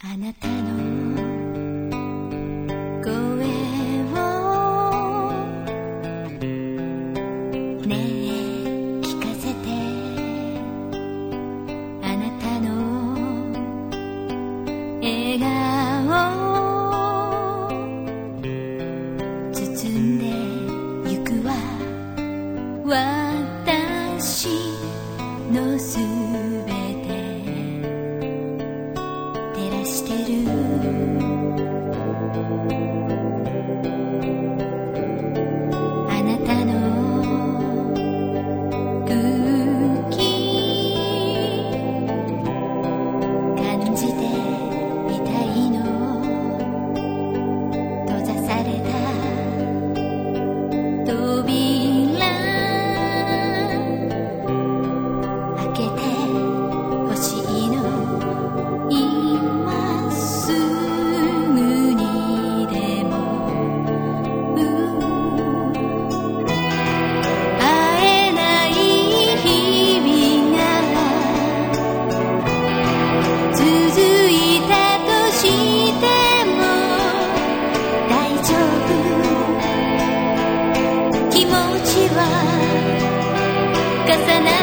あなたの声をねえ聞かせてあなたの笑顔包んでゆくわ私のす Cause the